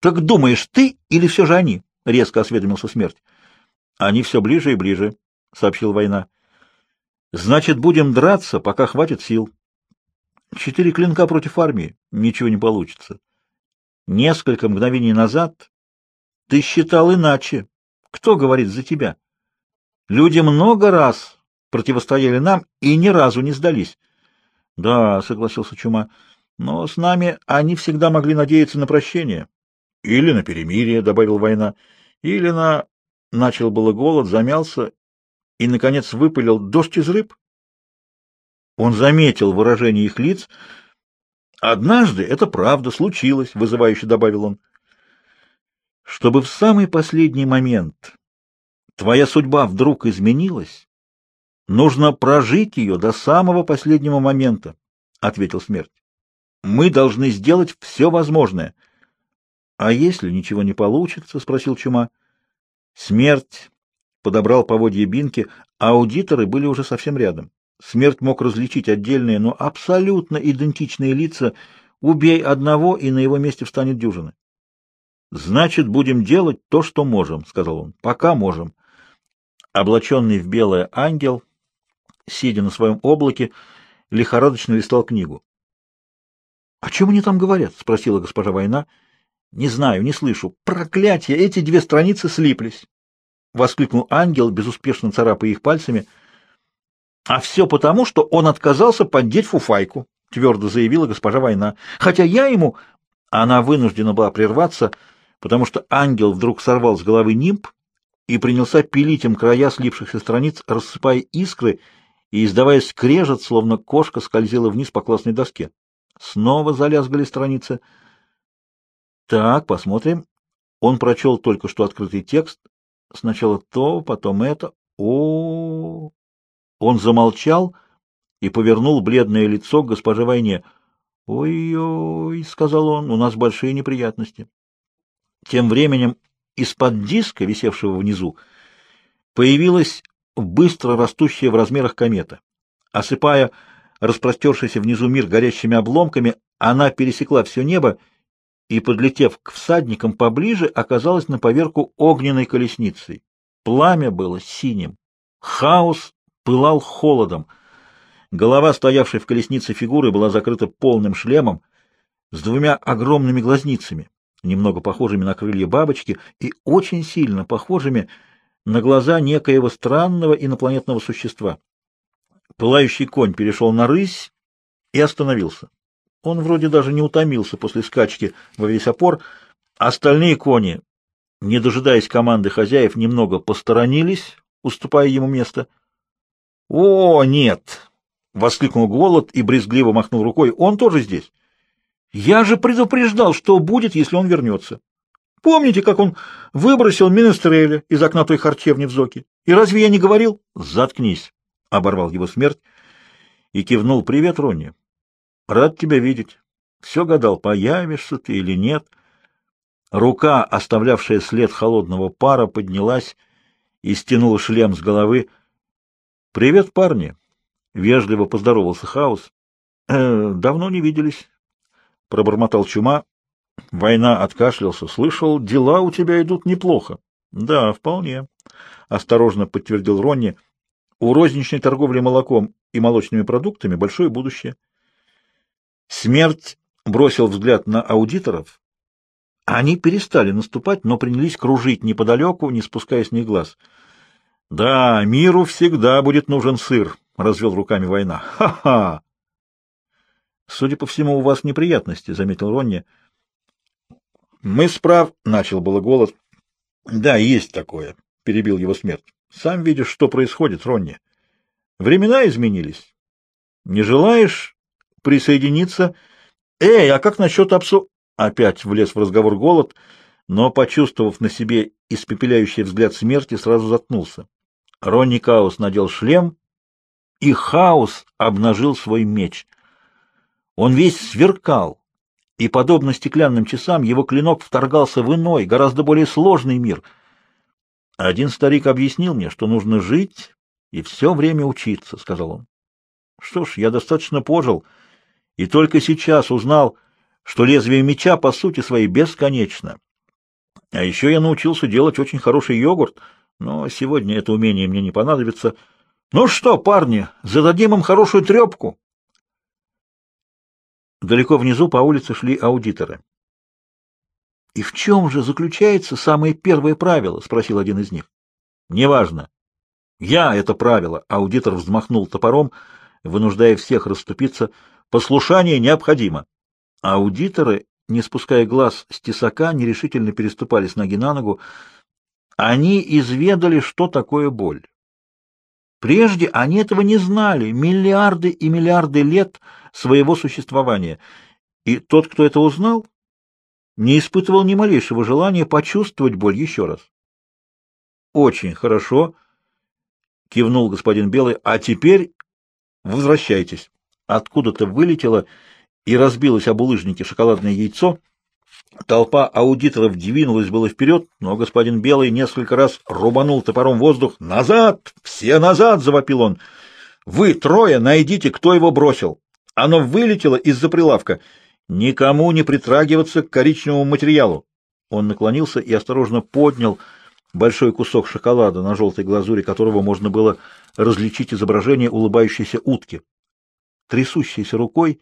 Так думаешь, ты или все же они? — резко осведомился смерть. — Они все ближе и ближе, — сообщил война. — Значит, будем драться, пока хватит сил. Четыре клинка против армии. Ничего не получится. Несколько мгновений назад ты считал иначе. Кто говорит за тебя? Люди много раз противостояли нам и ни разу не сдались. — Да, — согласился Чума, — но с нами они всегда могли надеяться на прощение. — Или на перемирие, — добавил война, — или на... Начал было голод, замялся и, наконец, выпалил дождь из рыб. Он заметил выражение их лиц. «Однажды это правда случилось», — вызывающе добавил он. «Чтобы в самый последний момент твоя судьба вдруг изменилась, нужно прожить ее до самого последнего момента», — ответил смерть. «Мы должны сделать все возможное». «А если ничего не получится?» — спросил Чума. Смерть подобрал поводье Бинки, аудиторы были уже совсем рядом. Смерть мог различить отдельные, но абсолютно идентичные лица. Убей одного, и на его месте встанет дюжина. «Значит, будем делать то, что можем», — сказал он. «Пока можем». Облаченный в белое ангел, сидя на своем облаке, лихорадочно листал книгу. — О чем они там говорят? — спросила госпожа Война. — Не знаю, не слышу. Проклятье! Эти две страницы слиплись! — воскликнул ангел, безуспешно царапая их пальцами — а все потому, что он отказался поддеть фуфайку, твердо заявила госпожа Война. Хотя я ему... Она вынуждена была прерваться, потому что ангел вдруг сорвал с головы нимб и принялся пилить им края слипшихся страниц, рассыпая искры и издавая скрежет, словно кошка скользила вниз по классной доске. Снова залязгали страницы. Так, посмотрим. Он прочел только что открытый текст. Сначала то, потом это. О, -о, -о, -о он замолчал и повернул бледное лицо к госпоже Войне. «Ой-ой», — сказал он, — «у нас большие неприятности». Тем временем из-под диска, висевшего внизу, появилась быстро растущая в размерах комета. Осыпая распростершийся внизу мир горящими обломками, она пересекла все небо и, подлетев к всадникам поближе, оказалась на поверку огненной колесницей. Пламя было синим. Хаос пылал холодом. Голова, стоявшей в колеснице фигуры, была закрыта полным шлемом с двумя огромными глазницами, немного похожими на крылья бабочки и очень сильно похожими на глаза некоего странного инопланетного существа. Пылающий конь перешел на рысь и остановился. Он вроде даже не утомился после скачки во весь опор. Остальные кони, не дожидаясь команды хозяев, немного посторонились, уступая ему место — «О, нет!» — воскликнул Голод и брезгливо махнул рукой. «Он тоже здесь. Я же предупреждал, что будет, если он вернется. Помните, как он выбросил Минестреля из окна той харчевни в Зоке? И разве я не говорил?» «Заткнись!» — оборвал его смерть и кивнул. «Привет, Ронни. Рад тебя видеть. Все гадал, появишься ты или нет». Рука, оставлявшая след холодного пара, поднялась и стянула шлем с головы. «Привет, парни!» — вежливо поздоровался Хаус. «Э, «Давно не виделись», — пробормотал Чума. Война откашлялся. «Слышал, дела у тебя идут неплохо». «Да, вполне», — осторожно подтвердил Ронни. «У розничной торговли молоком и молочными продуктами большое будущее». Смерть бросил взгляд на аудиторов. Они перестали наступать, но принялись кружить неподалеку, не спуская с них глаз — да, миру всегда будет нужен сыр, развел руками война. Ха-ха. Судя по всему, у вас неприятности, заметил Ронни. Мы справ, начал было голод. Да, есть такое, перебил его смерть. Сам видишь, что происходит, Ронни. Времена изменились. Не желаешь присоединиться? Эй, а как насчет обсу... Опять влез в разговор голод, но, почувствовав на себе испепеляющий взгляд смерти, сразу заткнулся. Ронни Каус надел шлем, и Хаус обнажил свой меч. Он весь сверкал, и, подобно стеклянным часам, его клинок вторгался в иной, гораздо более сложный мир. Один старик объяснил мне, что нужно жить и все время учиться, — сказал он. Что ж, я достаточно пожил, и только сейчас узнал, что лезвие меча, по сути своей, бесконечно, А еще я научился делать очень хороший йогурт, но сегодня это умение мне не понадобится. Ну что, парни, зададим им хорошую трепку. Далеко внизу по улице шли аудиторы. «И в чем же заключается самое первое правило?» — спросил один из них. «Неважно. Я — это правило», — аудитор взмахнул топором, вынуждая всех расступиться. «Послушание необходимо». Аудиторы, не спуская глаз с тесака, нерешительно переступали с ноги на ногу. Они изведали, что такое боль. Прежде они этого не знали, миллиарды и миллиарды лет своего существования. И тот, кто это узнал, не испытывал ни малейшего желания почувствовать боль еще раз. «Очень хорошо», — кивнул господин Белый, — «а теперь возвращайтесь». Откуда-то вылетело и разбилось об улыжнике шоколадное яйцо. Толпа аудиторов двинулась было вперед, но господин Белый несколько раз рубанул топором воздух. «Назад! Все назад!» — завопил он. «Вы, трое, найдите, кто его бросил. Оно вылетело из-за прилавка. Никому не притрагиваться к коричневому материалу. Он наклонился и осторожно поднял большой кусок шоколада, на желтой глазури которого можно было различить изображение улыбающейся утки. Трясущейся рукой,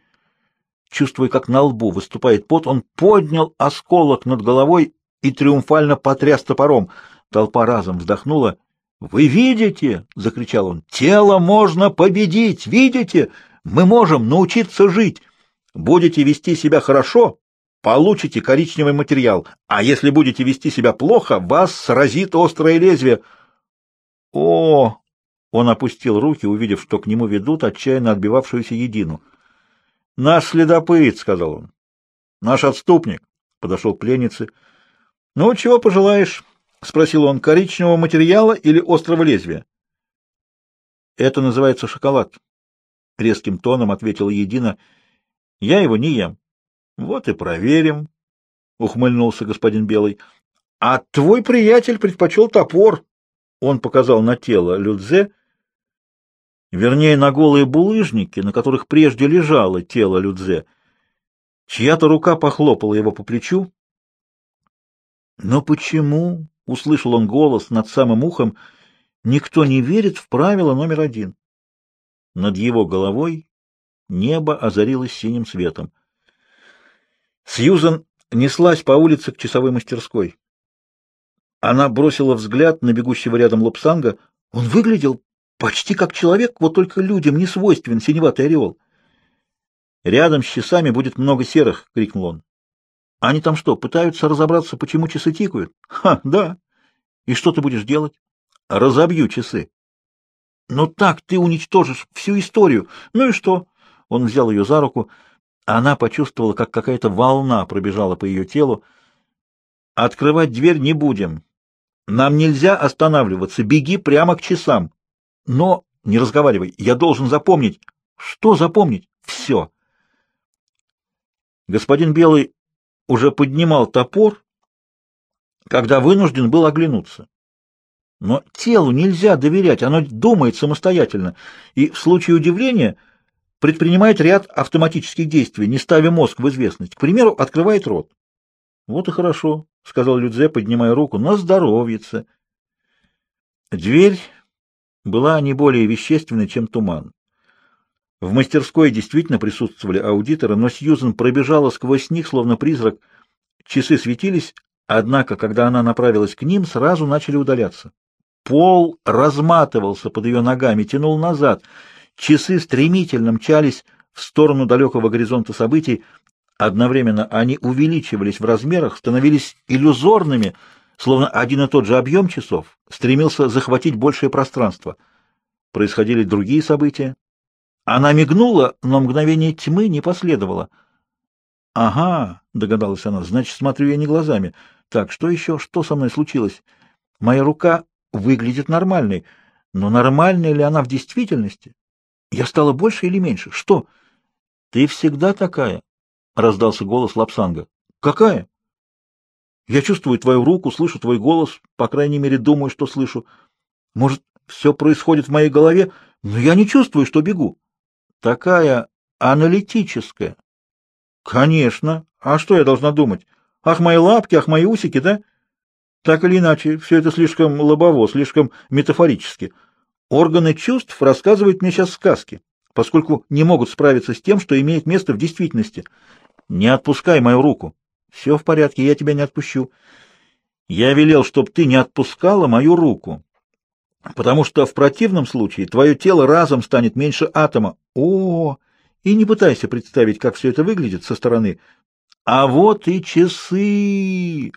чувствуя, как на лбу выступает пот, он поднял осколок над головой и триумфально потряс топором. Толпа разом вздохнула. «Вы видите?» — закричал он. «Тело можно победить! Видите? Мы можем научиться жить!» Будете вести себя хорошо, получите коричневый материал, а если будете вести себя плохо, вас сразит острое лезвие. О! Он опустил руки, увидев, что к нему ведут отчаянно отбивавшуюся едину. Наш следопыт, сказал он. Наш отступник, подошел к пленнице. Ну, чего пожелаешь? спросил он. Коричневого материала или острого лезвия? Это называется шоколад, резким тоном ответила Едина. Я его не ем. Вот и проверим, — ухмыльнулся господин Белый. — А твой приятель предпочел топор. Он показал на тело Людзе, вернее, на голые булыжники, на которых прежде лежало тело Людзе. Чья-то рука похлопала его по плечу. Но почему, — услышал он голос над самым ухом, — никто не верит в правило номер один? Над его головой Небо озарилось синим светом. Сьюзан неслась по улице к часовой мастерской. Она бросила взгляд на бегущего рядом Лапсанга. Он выглядел почти как человек, вот только людям не свойственен синеватый ореол. «Рядом с часами будет много серых!» — крикнул он. «Они там что, пытаются разобраться, почему часы тикают?» «Ха, да! И что ты будешь делать?» «Разобью часы!» «Но так ты уничтожишь всю историю! Ну и что?» Он взял ее за руку. Она почувствовала, как какая-то волна пробежала по ее телу. «Открывать дверь не будем. Нам нельзя останавливаться. Беги прямо к часам. Но не разговаривай. Я должен запомнить». «Что запомнить?» «Все». Господин Белый уже поднимал топор, когда вынужден был оглянуться. Но телу нельзя доверять, оно думает самостоятельно, и в случае удивления предпринимает ряд автоматических действий, не ставя мозг в известность. К примеру, открывает рот. Вот и хорошо, сказал Людзе, поднимая руку. На здоровьице. Дверь была не более вещественной, чем туман. В мастерской действительно присутствовали аудиторы, но Сьюзен пробежала сквозь них, словно призрак. Часы светились, однако, когда она направилась к ним, сразу начали удаляться. Пол разматывался под ее ногами, тянул назад — Часы стремительно мчались в сторону далекого горизонта событий. Одновременно они увеличивались в размерах, становились иллюзорными, словно один и тот же объем часов стремился захватить большее пространство. Происходили другие события. Она мигнула, но мгновение тьмы не последовало. «Ага», — догадалась она, — «значит, смотрю я не глазами. Так, что еще? Что со мной случилось? Моя рука выглядит нормальной, но нормальная ли она в действительности? Я стала больше или меньше? Что? Ты всегда такая, раздался голос Лапсанга. Какая? Я чувствую твою руку, слышу твой голос, по крайней мере, думаю, что слышу. Может, все происходит в моей голове, но я не чувствую, что бегу. Такая аналитическая. Конечно. А что я должна думать? Ах, мои лапки, ах, мои усики, да? Так или иначе, все это слишком лобово, слишком метафорически. Органы чувств рассказывают мне сейчас сказки, поскольку не могут справиться с тем, что имеет место в действительности. Не отпускай мою руку. Все в порядке, я тебя не отпущу. Я велел, чтобы ты не отпускала мою руку, потому что в противном случае твое тело разом станет меньше атома. О, и не пытайся представить, как все это выглядит со стороны. А вот и часы.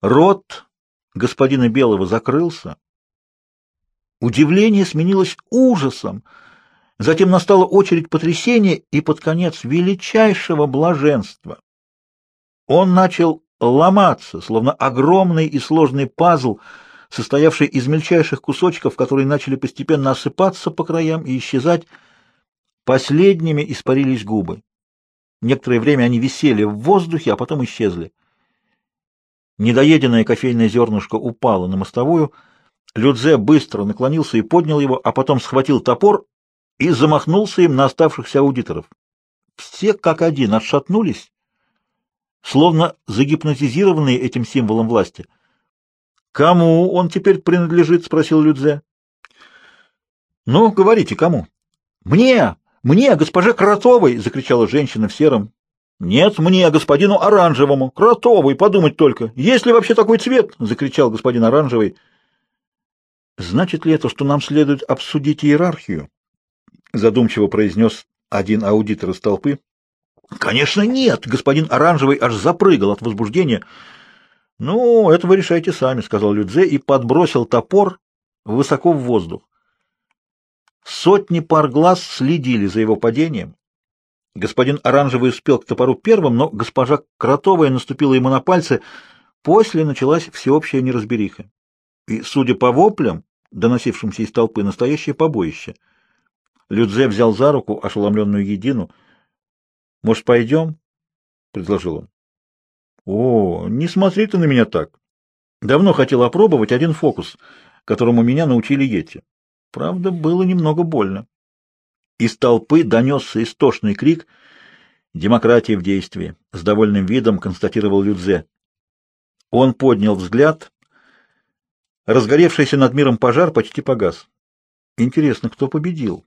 Рот господина Белого закрылся. Удивление сменилось ужасом. Затем настала очередь потрясения и под конец величайшего блаженства. Он начал ломаться, словно огромный и сложный пазл, состоявший из мельчайших кусочков, которые начали постепенно осыпаться по краям и исчезать. Последними испарились губы. Некоторое время они висели в воздухе, а потом исчезли. Недоеденное кофейное зернышко упало на мостовую. Людзе быстро наклонился и поднял его, а потом схватил топор и замахнулся им на оставшихся аудиторов. Все как один отшатнулись, словно загипнотизированные этим символом власти. «Кому он теперь принадлежит?» — спросил Людзе. «Ну, говорите, кому?» «Мне! Мне, госпоже Кротовой!» — закричала женщина в сером. «Нет, мне, господину Оранжевому! Кротовой, подумать только! Есть ли вообще такой цвет?» — закричал господин Оранжевый. «Значит ли это, что нам следует обсудить иерархию?» — задумчиво произнес один аудитор из толпы. Конечно, нет. Господин Оранжевый аж запрыгал от возбуждения. Ну, это вы решайте сами, сказал Людзе и подбросил топор высоко в воздух. Сотни пар глаз следили за его падением. Господин Оранжевый успел к топору первым, но госпожа Кротовая наступила ему на пальцы. После началась всеобщая неразбериха. И, судя по воплям, доносившимся из толпы, настоящее побоище. Людзе взял за руку ошеломленную едину — может, пойдем? — предложил он. — О, не смотри ты на меня так. Давно хотел опробовать один фокус, которому меня научили Йети. Правда, было немного больно. Из толпы донесся истошный крик «Демократия в действии!» — с довольным видом констатировал Людзе. Он поднял взгляд. Разгоревшийся над миром пожар почти погас. Интересно, кто победил?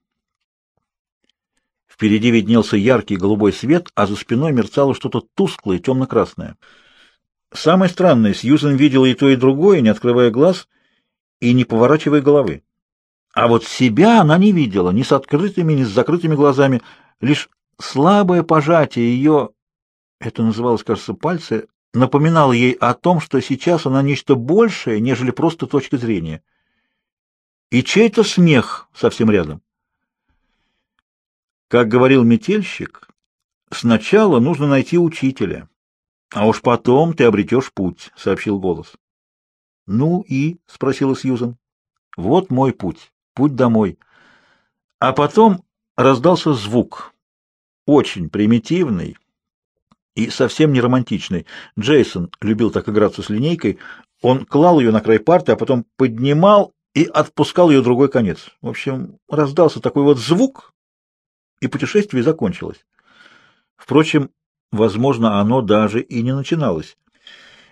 Впереди виднелся яркий голубой свет, а за спиной мерцало что-то тусклое, темно-красное. Самое странное, Сьюзен видела и то, и другое, не открывая глаз и не поворачивая головы. А вот себя она не видела, ни с открытыми, ни с закрытыми глазами, лишь слабое пожатие ее, это называлось, кажется, пальцы, напоминало ей о том, что сейчас она нечто большее, нежели просто точка зрения. И чей-то смех совсем рядом. Как говорил метельщик, сначала нужно найти учителя, а уж потом ты обретешь путь, — сообщил голос. — Ну и? — спросила Сьюзан. — Вот мой путь, путь домой. А потом раздался звук, очень примитивный и совсем не романтичный. Джейсон любил так играться с линейкой. Он клал ее на край парты, а потом поднимал и отпускал ее другой конец. В общем, раздался такой вот звук, и путешествие закончилось. Впрочем, возможно, оно даже и не начиналось.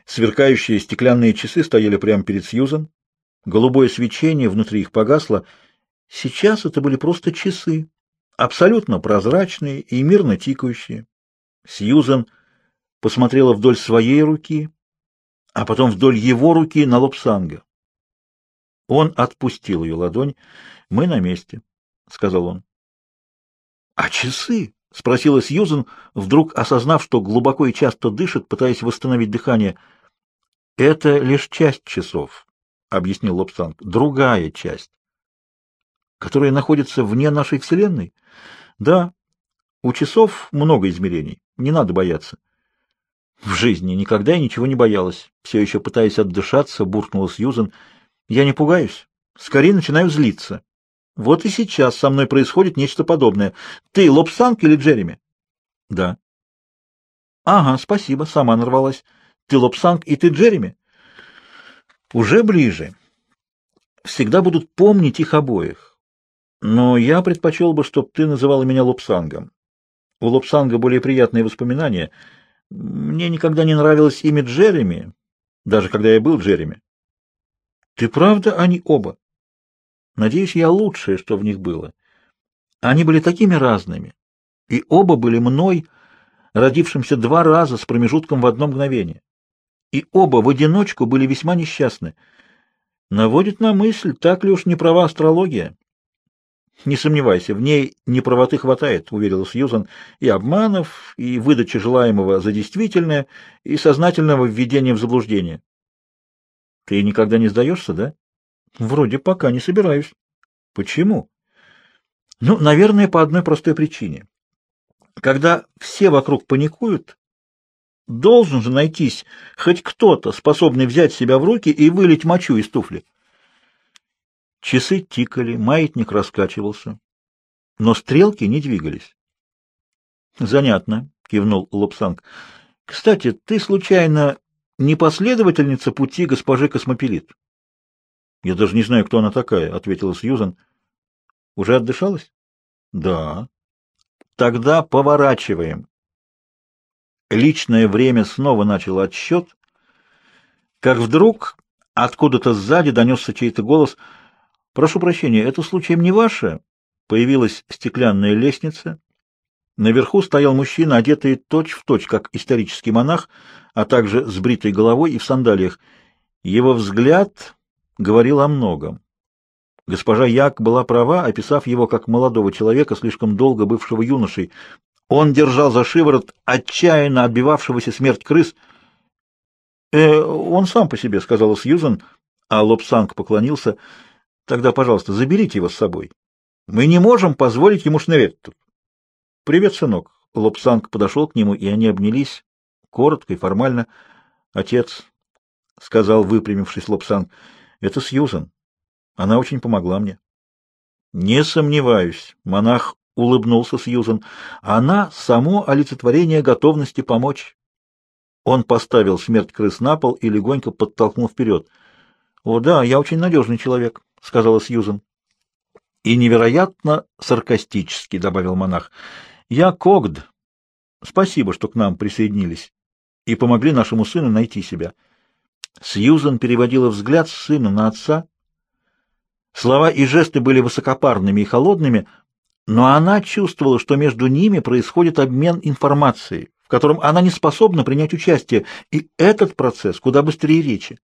Сверкающие стеклянные часы стояли прямо перед Сьюзан. Голубое свечение внутри их погасло. Сейчас это были просто часы, абсолютно прозрачные и мирно тикающие. Сьюзан посмотрела вдоль своей руки, а потом вдоль его руки на лоб Санга. Он отпустил ее ладонь. «Мы на месте», — сказал он. — А часы? — спросила Сьюзен, вдруг осознав, что глубоко и часто дышит, пытаясь восстановить дыхание. — Это лишь часть часов, — объяснил Лобстанг. — Другая часть. — Которая находится вне нашей Вселенной? — Да. У часов много измерений. Не надо бояться. — В жизни никогда я ничего не боялась. Все еще пытаясь отдышаться, буркнула Сьюзен. — Я не пугаюсь. Скорее начинаю злиться. Вот и сейчас со мной происходит нечто подобное. Ты Лобсанг или Джереми? Да. Ага, спасибо, сама нарвалась. Ты Лобсанг и ты Джереми? Уже ближе. Всегда будут помнить их обоих. Но я предпочел бы, чтобы ты называла меня Лобсангом. У Лобсанга более приятные воспоминания. Мне никогда не нравилось имя Джереми, даже когда я был Джереми. Ты правда они оба? Надеюсь, я лучшее, что в них было. Они были такими разными, и оба были мной, родившимся два раза с промежутком в одно мгновение. И оба в одиночку были весьма несчастны. Наводит на мысль, так ли уж не права астрология. Не сомневайся, в ней неправоты хватает, уверила Сьюзан, и обманов, и выдачи желаемого за действительное, и сознательного введения в заблуждение. Ты никогда не сдаешься, да? Вроде пока не собираюсь. Почему? Ну, наверное, по одной простой причине. Когда все вокруг паникуют, должен же найтись хоть кто-то, способный взять себя в руки и вылить мочу из туфли. Часы тикали, маятник раскачивался, но стрелки не двигались. Занятно, кивнул Лобсанг. Кстати, ты случайно не последовательница пути госпожи Космопелит? Я даже не знаю, кто она такая, ответила Сьюзан. Уже отдышалась? Да. Тогда поворачиваем. Личное время снова начало отсчет, как вдруг откуда-то сзади донесся чей-то голос — Прошу прощения, это случаем не ваше? Появилась стеклянная лестница. Наверху стоял мужчина, одетый точь-в-точь, точь, как исторический монах, а также с бритой головой и в сандалиях. Его взгляд говорил о многом. Госпожа Як была права, описав его как молодого человека, слишком долго бывшего юношей. Он держал за шиворот отчаянно отбивавшегося смерть крыс. «Э, «Он сам по себе», — сказала Сьюзан, а Лобсанг поклонился — Тогда, пожалуйста, заберите его с собой. Мы не можем позволить ему шнырять тут. — Привет, сынок. Лобсанг подошел к нему, и они обнялись, коротко и формально. — Отец, — сказал, выпрямившись Лобсанг, — это Сьюзан. Она очень помогла мне. — Не сомневаюсь, — монах улыбнулся Сьюзан. — Она — само олицетворение готовности помочь. Он поставил смерть крыс на пол и легонько подтолкнул вперед. — О, да, я очень надежный человек. — сказала Сьюзен. И невероятно саркастически, — добавил монах. — Я Когд. Спасибо, что к нам присоединились и помогли нашему сыну найти себя. Сьюзен переводила взгляд с сына на отца. Слова и жесты были высокопарными и холодными, но она чувствовала, что между ними происходит обмен информацией, в котором она не способна принять участие, и этот процесс куда быстрее речи.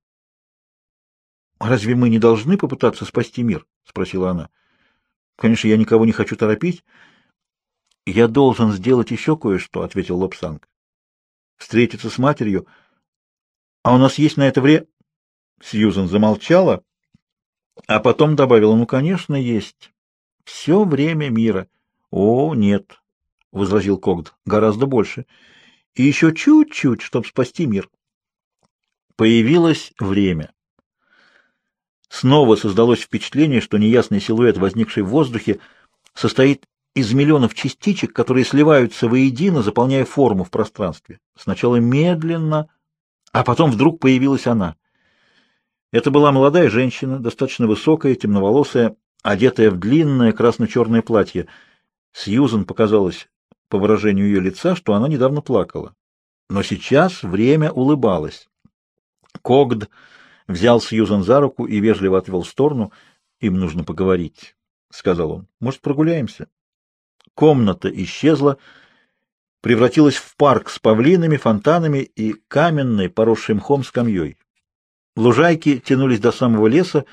«Разве мы не должны попытаться спасти мир?» — спросила она. «Конечно, я никого не хочу торопить». «Я должен сделать еще кое-что», — ответил Лобсанг. «Встретиться с матерью. А у нас есть на это время...» Сьюзен замолчала, а потом добавила, «Ну, конечно, есть. Все время мира». «О, нет», — возразил Когд, — «гораздо больше. И еще чуть-чуть, чтобы спасти мир». Появилось время. Снова создалось впечатление, что неясный силуэт, возникший в воздухе, состоит из миллионов частичек, которые сливаются воедино, заполняя форму в пространстве. Сначала медленно, а потом вдруг появилась она. Это была молодая женщина, достаточно высокая, темноволосая, одетая в длинное красно-черное платье. Сьюзен показалось по выражению ее лица, что она недавно плакала. Но сейчас время улыбалось. Когд взял Сьюзан за руку и вежливо отвел в сторону. «Им нужно поговорить», — сказал он. «Может, прогуляемся?» Комната исчезла, превратилась в парк с павлинами, фонтанами и каменной, поросшей мхом скамьей. Лужайки тянулись до самого леса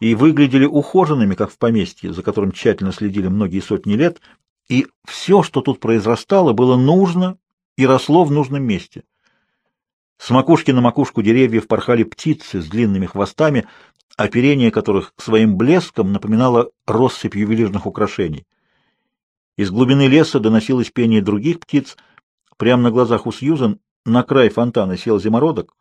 и выглядели ухоженными, как в поместье, за которым тщательно следили многие сотни лет, и все, что тут произрастало, было нужно и росло в нужном месте — с макушки на макушку деревьев порхали птицы с длинными хвостами, оперение которых своим блеском напоминало россыпь ювелирных украшений. Из глубины леса доносилось пение других птиц. Прямо на глазах у Сьюзен на край фонтана сел зимородок.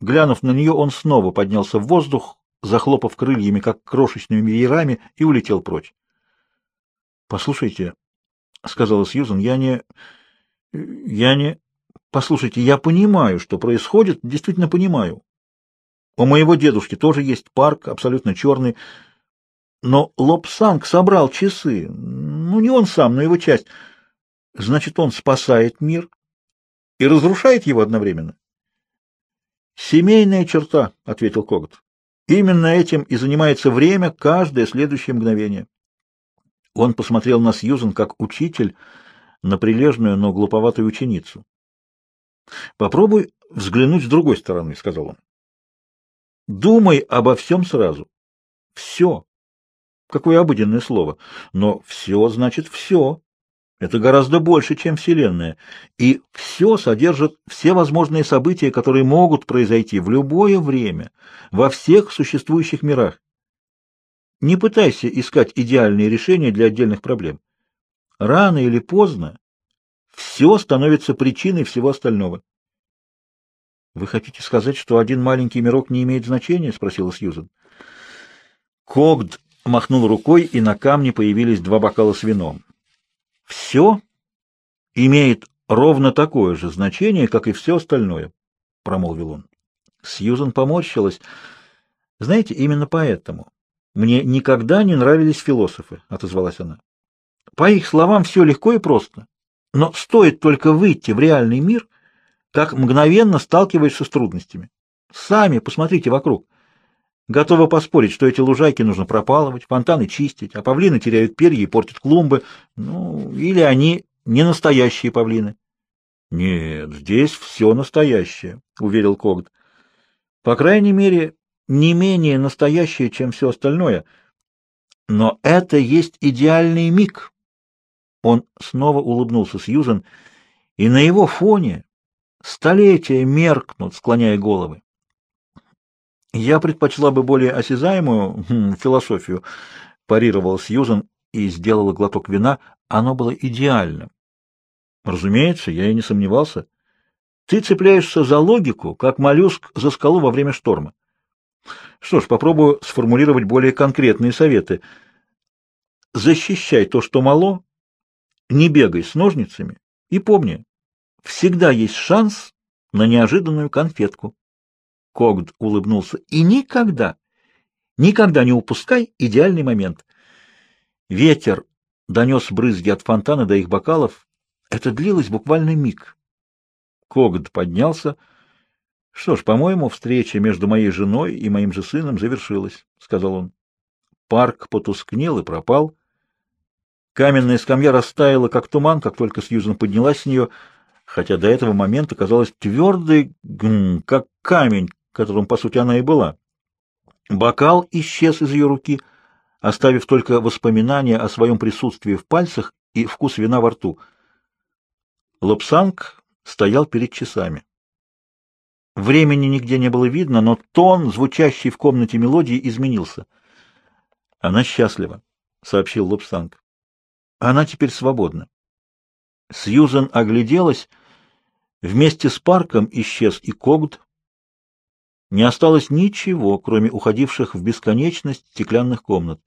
Глянув на нее, он снова поднялся в воздух, захлопав крыльями, как крошечными веерами, и улетел прочь. — Послушайте, — сказала Сьюзен, — я не... я не... Послушайте, я понимаю, что происходит, действительно понимаю. У моего дедушки тоже есть парк, абсолютно черный. Но Лобсанг собрал часы. Ну, не он сам, но его часть. Значит, он спасает мир и разрушает его одновременно. Семейная черта, — ответил Когот. Именно этим и занимается время каждое следующее мгновение. Он посмотрел на Сьюзен как учитель на прилежную, но глуповатую ученицу. «Попробуй взглянуть с другой стороны», — сказал он. «Думай обо всем сразу. Все. Какое обыденное слово. Но все значит все. Это гораздо больше, чем Вселенная. И все содержит все возможные события, которые могут произойти в любое время, во всех существующих мирах. Не пытайся искать идеальные решения для отдельных проблем. Рано или поздно все становится причиной всего остального. «Вы хотите сказать, что один маленький мирок не имеет значения?» — спросила Сьюзен. Когд махнул рукой, и на камне появились два бокала с вином. «Все имеет ровно такое же значение, как и все остальное», — промолвил он. Сьюзен поморщилась. «Знаете, именно поэтому мне никогда не нравились философы», — отозвалась она. «По их словам, все легко и просто. Но стоит только выйти в реальный мир, как мгновенно сталкиваешься с трудностями. Сами посмотрите вокруг. Готова поспорить, что эти лужайки нужно пропалывать, фонтаны чистить, а павлины теряют перья и портят клумбы. Ну, или они не настоящие павлины. — Нет, здесь все настоящее, — уверил Когд. — По крайней мере, не менее настоящее, чем все остальное. Но это есть идеальный миг. Он снова улыбнулся Сьюзен, и на его фоне столетия меркнут, склоняя головы. Я предпочла бы более осязаемую хм, философию, парировала Сьюзан и сделала глоток вина. Оно было идеальным. Разумеется, я и не сомневался. Ты цепляешься за логику, как моллюск за скалу во время шторма. Что ж, попробую сформулировать более конкретные советы. Защищай то, что мало, не бегай с ножницами и помни, всегда есть шанс на неожиданную конфетку. Когд улыбнулся. И никогда, никогда не упускай идеальный момент. Ветер донес брызги от фонтана до их бокалов. Это длилось буквально миг. Когд поднялся. Что ж, по-моему, встреча между моей женой и моим же сыном завершилась, — сказал он. Парк потускнел и пропал. Каменная скамья растаяла, как туман, как только Сьюзан поднялась с нее, хотя до этого момента казалась твердой, как камень, которым, по сути, она и была. Бокал исчез из ее руки, оставив только воспоминания о своем присутствии в пальцах и вкус вина во рту. Лобсанг стоял перед часами. Времени нигде не было видно, но тон, звучащий в комнате мелодии, изменился. «Она счастлива», — сообщил Лобсанг. «Она теперь свободна». Сьюзен огляделась. Вместе с парком исчез и Когд, не осталось ничего, кроме уходивших в бесконечность стеклянных комнат.